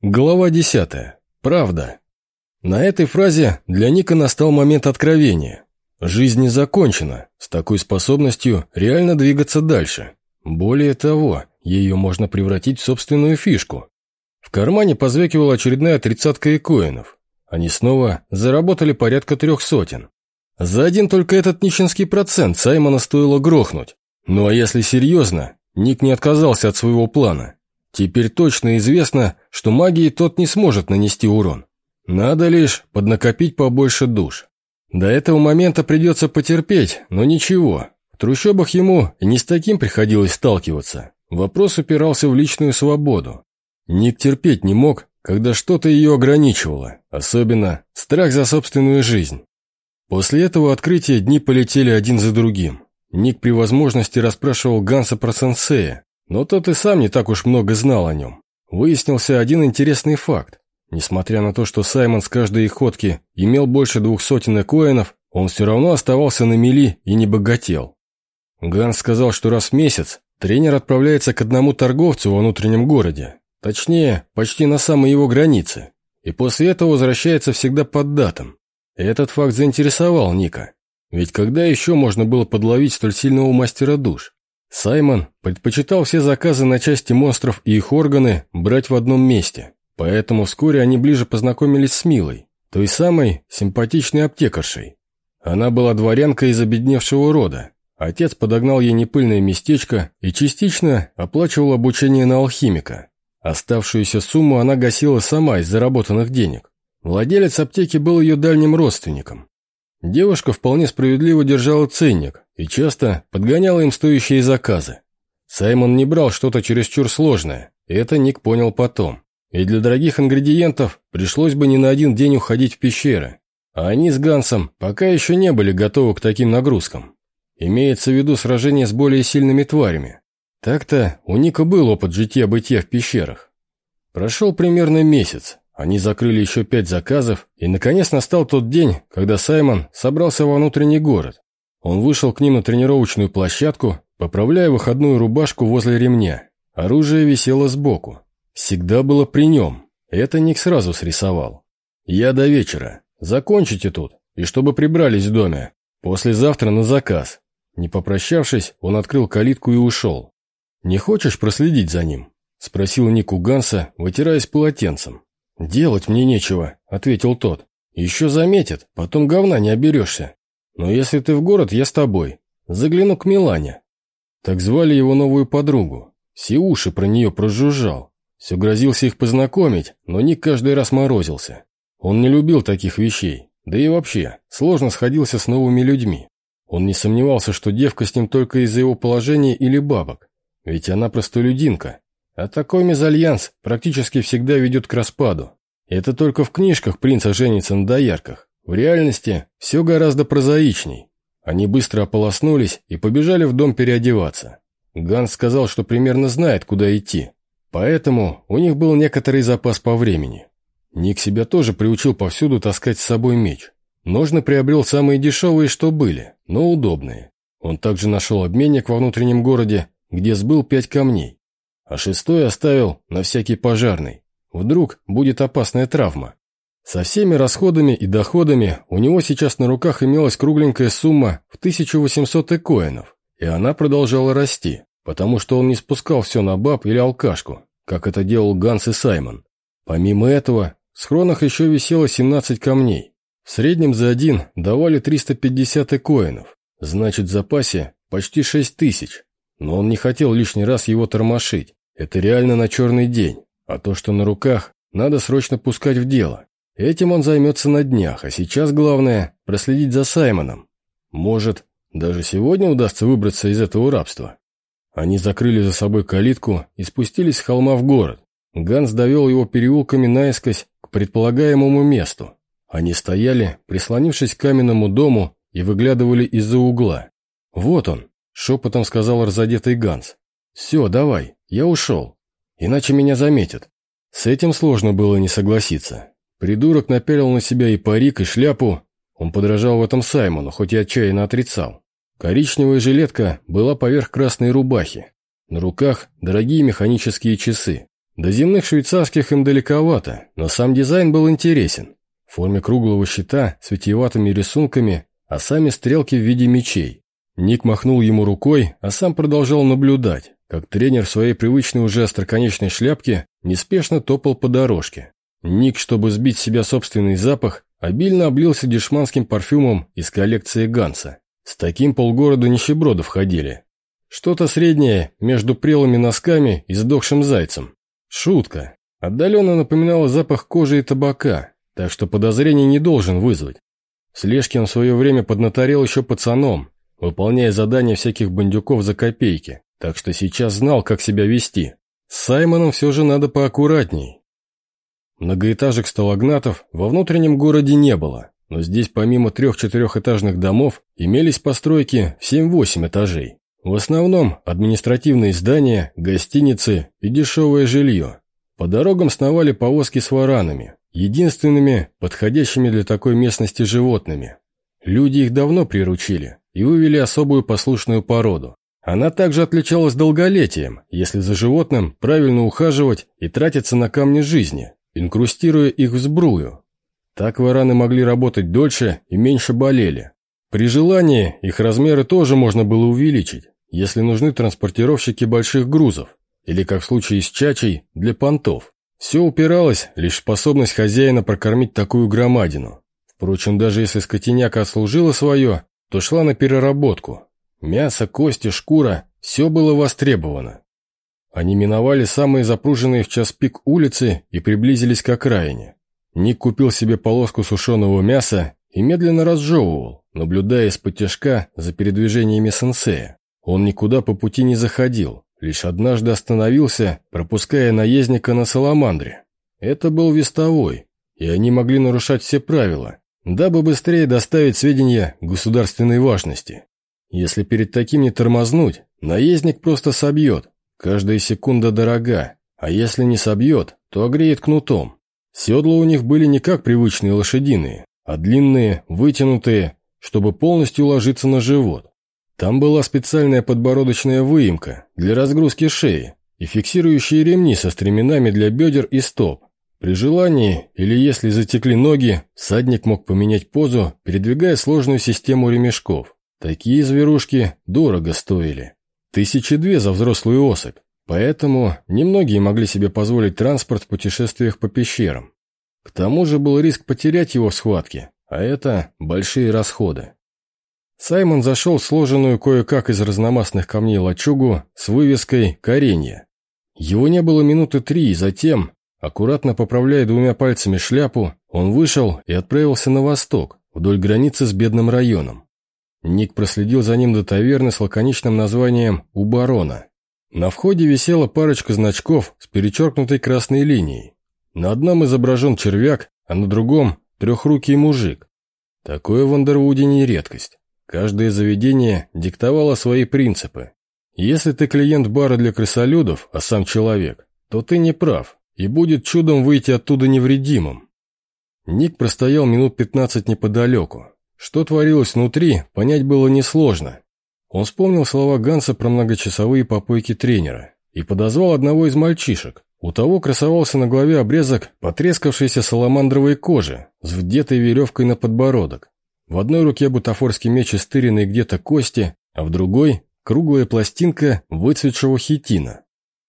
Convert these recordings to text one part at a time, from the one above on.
Глава 10. Правда. На этой фразе для Ника настал момент откровения. Жизнь не закончена, с такой способностью реально двигаться дальше. Более того, ее можно превратить в собственную фишку. В кармане позвякивала очередная тридцатка икоинов. Они снова заработали порядка трех сотен. За один только этот нищенский процент Саймона стоило грохнуть. Ну а если серьезно, Ник не отказался от своего плана. Теперь точно известно, что магией тот не сможет нанести урон. Надо лишь поднакопить побольше душ. До этого момента придется потерпеть, но ничего. В трущобах ему и не с таким приходилось сталкиваться. Вопрос упирался в личную свободу. Ник терпеть не мог, когда что-то ее ограничивало, особенно страх за собственную жизнь. После этого открытия дни полетели один за другим. Ник при возможности расспрашивал Ганса про сенсея, но тот и сам не так уж много знал о нем. Выяснился один интересный факт. Несмотря на то, что Саймон с каждой их ходки имел больше двух сотен коинов, он все равно оставался на мели и не богател. Ганс сказал, что раз в месяц тренер отправляется к одному торговцу во внутреннем городе, точнее, почти на самой его границе, и после этого возвращается всегда под датам. Этот факт заинтересовал Ника. Ведь когда еще можно было подловить столь сильного мастера душ? Саймон предпочитал все заказы на части монстров и их органы брать в одном месте, поэтому вскоре они ближе познакомились с Милой, той самой симпатичной аптекаршей. Она была дворянкой из обедневшего рода. Отец подогнал ей непыльное местечко и частично оплачивал обучение на алхимика. Оставшуюся сумму она гасила сама из заработанных денег. Владелец аптеки был ее дальним родственником. Девушка вполне справедливо держала ценник и часто подгоняла им стоящие заказы. Саймон не брал что-то чересчур сложное, это Ник понял потом. И для дорогих ингредиентов пришлось бы не на один день уходить в пещеры. А они с Гансом пока еще не были готовы к таким нагрузкам. Имеется в виду сражение с более сильными тварями. Так-то у Ника был опыт житья-бытия в пещерах. Прошел примерно месяц, они закрыли еще пять заказов, и наконец настал тот день, когда Саймон собрался во внутренний город. Он вышел к ним на тренировочную площадку, поправляя выходную рубашку возле ремня. Оружие висело сбоку. Всегда было при нем. Это Ник сразу срисовал. «Я до вечера. Закончите тут, и чтобы прибрались в доме. Послезавтра на заказ». Не попрощавшись, он открыл калитку и ушел. «Не хочешь проследить за ним?» – спросил Ник у Ганса, вытираясь полотенцем. «Делать мне нечего», — ответил тот. «Еще заметят, потом говна не оберешься. Но если ты в город, я с тобой. Загляну к Милане». Так звали его новую подругу. Все уши про нее прожужжал. Все грозился их познакомить, но Ник каждый раз морозился. Он не любил таких вещей, да и вообще, сложно сходился с новыми людьми. Он не сомневался, что девка с ним только из-за его положения или бабок. Ведь она простолюдинка, а такой мезальянс практически всегда ведет к распаду. Это только в книжках принца женится на доярках. В реальности все гораздо прозаичней. Они быстро ополоснулись и побежали в дом переодеваться. Ганс сказал, что примерно знает, куда идти. Поэтому у них был некоторый запас по времени. Ник себя тоже приучил повсюду таскать с собой меч. Ножны приобрел самые дешевые, что были, но удобные. Он также нашел обменник во внутреннем городе, где сбыл пять камней а шестой оставил на всякий пожарный. Вдруг будет опасная травма. Со всеми расходами и доходами у него сейчас на руках имелась кругленькая сумма в 1800 экоинов, и она продолжала расти, потому что он не спускал все на баб или алкашку, как это делал Ганс и Саймон. Помимо этого, в схронах еще висело 17 камней. В среднем за один давали 350 экоинов, значит в запасе почти 6 тысяч. Но он не хотел лишний раз его тормошить, это реально на черный день, а то, что на руках, надо срочно пускать в дело. Этим он займется на днях, а сейчас главное – проследить за Саймоном. Может, даже сегодня удастся выбраться из этого рабства. Они закрыли за собой калитку и спустились с холма в город. Ганс довел его переулками наискось к предполагаемому месту. Они стояли, прислонившись к каменному дому, и выглядывали из-за угла. «Вот он», – шепотом сказал разодетый Ганс. «Все, давай, я ушел. Иначе меня заметят». С этим сложно было не согласиться. Придурок напялил на себя и парик, и шляпу. Он подражал в этом Саймону, хоть и отчаянно отрицал. Коричневая жилетка была поверх красной рубахи. На руках дорогие механические часы. До земных швейцарских им далековато, но сам дизайн был интересен. В форме круглого щита с витиеватыми рисунками, а сами стрелки в виде мечей. Ник махнул ему рукой, а сам продолжал наблюдать, как тренер в своей привычной уже остроконечной шляпке неспешно топал по дорожке. Ник, чтобы сбить с себя собственный запах, обильно облился дешманским парфюмом из коллекции Ганса. С таким полгорода нищебродов ходили. Что-то среднее между прелыми носками и сдохшим зайцем. Шутка. Отдаленно напоминала запах кожи и табака, так что подозрений не должен вызвать. Слежки он в свое время поднаторел еще пацаном, выполняя задания всяких бандюков за копейки, так что сейчас знал, как себя вести. С Саймоном все же надо поаккуратней. Многоэтажек сталагнатов во внутреннем городе не было, но здесь помимо трех-четырехэтажных домов имелись постройки в 7-8 этажей. В основном административные здания, гостиницы и дешевое жилье. По дорогам сновали повозки с варанами, единственными подходящими для такой местности животными. Люди их давно приручили и вывели особую послушную породу. Она также отличалась долголетием, если за животным правильно ухаживать и тратиться на камни жизни, инкрустируя их в сбрую. Так вараны могли работать дольше и меньше болели. При желании их размеры тоже можно было увеличить, если нужны транспортировщики больших грузов, или, как в случае с чачей, для понтов. Все упиралось лишь в способность хозяина прокормить такую громадину. Впрочем, даже если скотиняка отслужила свое, то шла на переработку. Мясо, кости, шкура – все было востребовано. Они миновали самые запруженные в час пик улицы и приблизились к окраине. Ник купил себе полоску сушеного мяса и медленно разжевывал, наблюдая из-под тяжка за передвижениями сенсея. Он никуда по пути не заходил, лишь однажды остановился, пропуская наездника на саламандре. Это был вестовой, и они могли нарушать все правила, дабы быстрее доставить сведения государственной важности. Если перед таким не тормознуть, наездник просто собьет. Каждая секунда дорога, а если не собьет, то огреет кнутом. Седла у них были не как привычные лошадиные, а длинные, вытянутые, чтобы полностью ложиться на живот. Там была специальная подбородочная выемка для разгрузки шеи и фиксирующие ремни со стременами для бедер и стоп. При желании, или если затекли ноги, садник мог поменять позу, передвигая сложную систему ремешков. Такие зверушки дорого стоили. Тысячи две за взрослую особь. Поэтому немногие могли себе позволить транспорт в путешествиях по пещерам. К тому же был риск потерять его в схватке, а это большие расходы. Саймон зашел в сложенную кое-как из разномастных камней лачугу с вывеской «Коренье». Его не было минуты три, и затем Аккуратно поправляя двумя пальцами шляпу, он вышел и отправился на восток, вдоль границы с бедным районом. Ник проследил за ним до таверны с лаконичным названием «У барона». На входе висела парочка значков с перечеркнутой красной линией. На одном изображен червяк, а на другом – трехрукий мужик. Такое в Андервуде не редкость. Каждое заведение диктовало свои принципы. Если ты клиент бара для крысолюдов, а сам человек, то ты не прав и будет чудом выйти оттуда невредимым. Ник простоял минут пятнадцать неподалеку. Что творилось внутри, понять было несложно. Он вспомнил слова Ганса про многочасовые попойки тренера и подозвал одного из мальчишек. У того красовался на голове обрезок потрескавшейся саламандровой кожи с вдетой веревкой на подбородок. В одной руке бутафорский меч истыренный где-то кости, а в другой – круглая пластинка выцветшего хитина.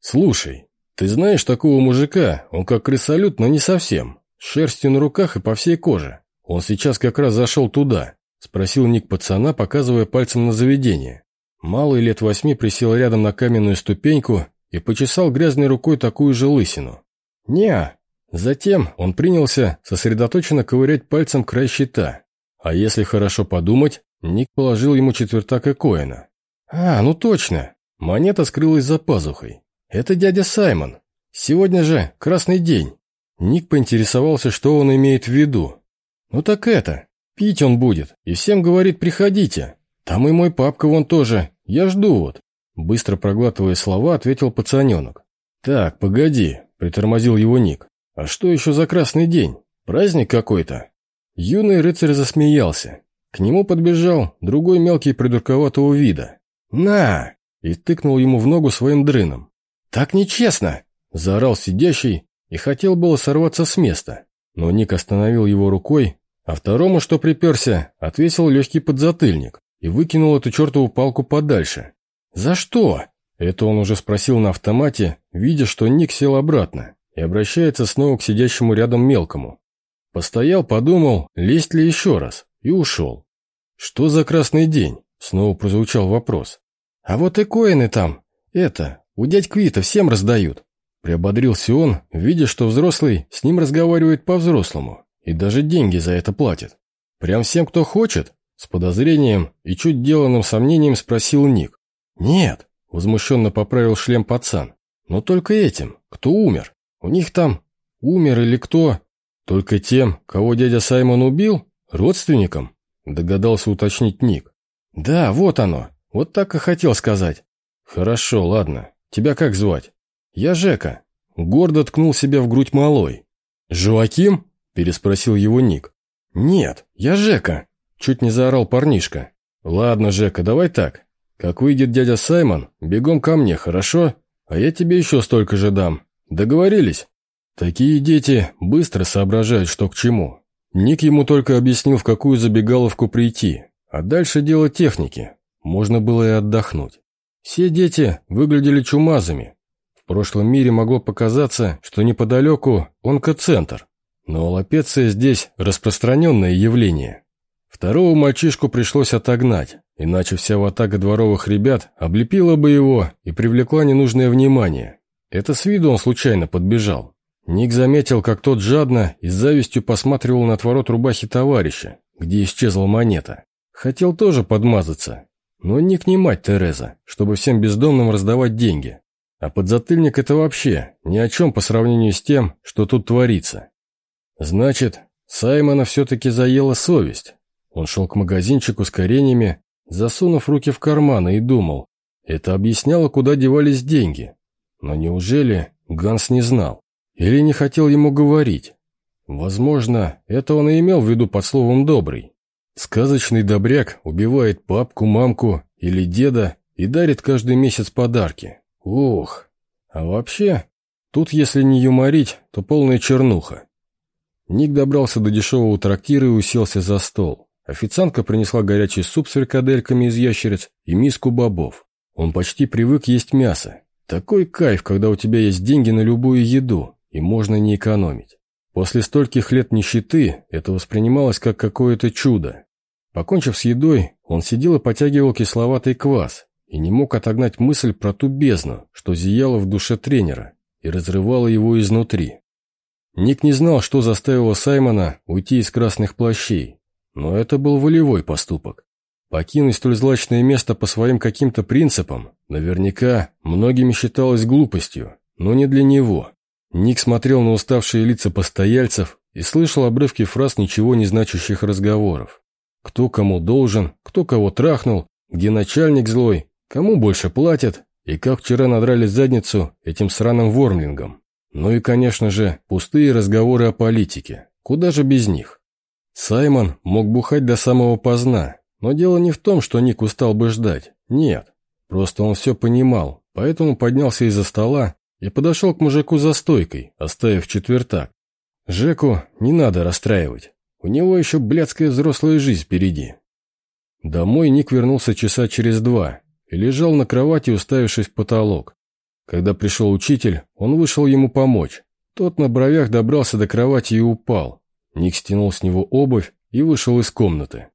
«Слушай, «Ты знаешь такого мужика? Он как крысолют, но не совсем. Шерстью на руках и по всей коже. Он сейчас как раз зашел туда», – спросил Ник пацана, показывая пальцем на заведение. Малый лет восьми присел рядом на каменную ступеньку и почесал грязной рукой такую же лысину. «Не-а». Затем он принялся сосредоточенно ковырять пальцем край щита. А если хорошо подумать, Ник положил ему четвертак и коина. «А, ну точно!» Монета скрылась за пазухой. «Это дядя Саймон. Сегодня же красный день». Ник поинтересовался, что он имеет в виду. «Ну так это, пить он будет, и всем говорит, приходите. Там и мой папка вон тоже, я жду вот». Быстро проглатывая слова, ответил пацаненок. «Так, погоди», — притормозил его Ник. «А что еще за красный день? Праздник какой-то?» Юный рыцарь засмеялся. К нему подбежал другой мелкий придурковатого вида. «На!» и тыкнул ему в ногу своим дрыном. «Так нечестно! Заорал сидящий и хотел было сорваться с места, но Ник остановил его рукой, а второму, что приперся, отвесил легкий подзатыльник и выкинул эту чертову палку подальше. «За что?» Это он уже спросил на автомате, видя, что Ник сел обратно и обращается снова к сидящему рядом мелкому. Постоял, подумал, лезть ли еще раз, и ушел. «Что за красный день?» — снова прозвучал вопрос. «А вот и коины там. Это, у дядь Квита всем раздают». Приободрился он, видя, что взрослый с ним разговаривает по-взрослому и даже деньги за это платит. «Прям всем, кто хочет?» С подозрением и чуть деланным сомнением спросил Ник. «Нет», — возмущенно поправил шлем пацан. «Но только этим, кто умер. У них там умер или кто? Только тем, кого дядя Саймон убил? Родственникам?» Догадался уточнить Ник. «Да, вот оно. Вот так и хотел сказать». «Хорошо, ладно. Тебя как звать?» «Я Жека». Гордо ткнул себя в грудь малой. «Жоаким?» – переспросил его Ник. «Нет, я Жека», – чуть не заорал парнишка. «Ладно, Жека, давай так. Как выйдет дядя Саймон, бегом ко мне, хорошо? А я тебе еще столько же дам. Договорились?» Такие дети быстро соображают, что к чему. Ник ему только объяснил, в какую забегаловку прийти, а дальше дело техники. Можно было и отдохнуть. Все дети выглядели чумазами. В прошлом мире могло показаться, что неподалеку онкоцентр, но аллопеция здесь распространенное явление. Второго мальчишку пришлось отогнать, иначе вся ватага дворовых ребят облепила бы его и привлекла ненужное внимание. Это с виду он случайно подбежал. Ник заметил, как тот жадно и с завистью посматривал на отворот рубахи товарища, где исчезла монета. Хотел тоже подмазаться, но Ник не мать Тереза, чтобы всем бездомным раздавать деньги. А подзатыльник это вообще ни о чем по сравнению с тем, что тут творится. Значит, Саймона все-таки заела совесть. Он шел к магазинчику с кореньями, засунув руки в карманы и думал, это объясняло, куда девались деньги. Но неужели Ганс не знал? Или не хотел ему говорить? Возможно, это он и имел в виду под словом «добрый». Сказочный добряк убивает папку, мамку или деда и дарит каждый месяц подарки. Ох, а вообще, тут если не юморить, то полная чернуха. Ник добрался до дешевого трактира и уселся за стол. Официантка принесла горячий суп с фрикадельками из ящериц и миску бобов. Он почти привык есть мясо. Такой кайф, когда у тебя есть деньги на любую еду, и можно не экономить. После стольких лет нищеты это воспринималось как какое-то чудо. Покончив с едой, он сидел и потягивал кисловатый квас и не мог отогнать мысль про ту бездну, что зияла в душе тренера и разрывала его изнутри. Ник не знал, что заставило Саймона уйти из красных плащей, но это был волевой поступок. Покинуть столь злачное место по своим каким-то принципам наверняка многими считалось глупостью, но не для него. Ник смотрел на уставшие лица постояльцев и слышал обрывки фраз ничего не значащих разговоров. Кто кому должен, кто кого трахнул, где начальник злой, кому больше платят и как вчера надрали задницу этим сраным вормлингом. Ну и, конечно же, пустые разговоры о политике. Куда же без них? Саймон мог бухать до самого поздна, но дело не в том, что Ник устал бы ждать. Нет. Просто он все понимал, поэтому поднялся из-за стола и подошел к мужику за стойкой, оставив четвертак. Жеку не надо расстраивать. У него еще блядская взрослая жизнь впереди. Домой Ник вернулся часа через два и лежал на кровати, уставившись в потолок. Когда пришел учитель, он вышел ему помочь. Тот на бровях добрался до кровати и упал. Ник стянул с него обувь и вышел из комнаты.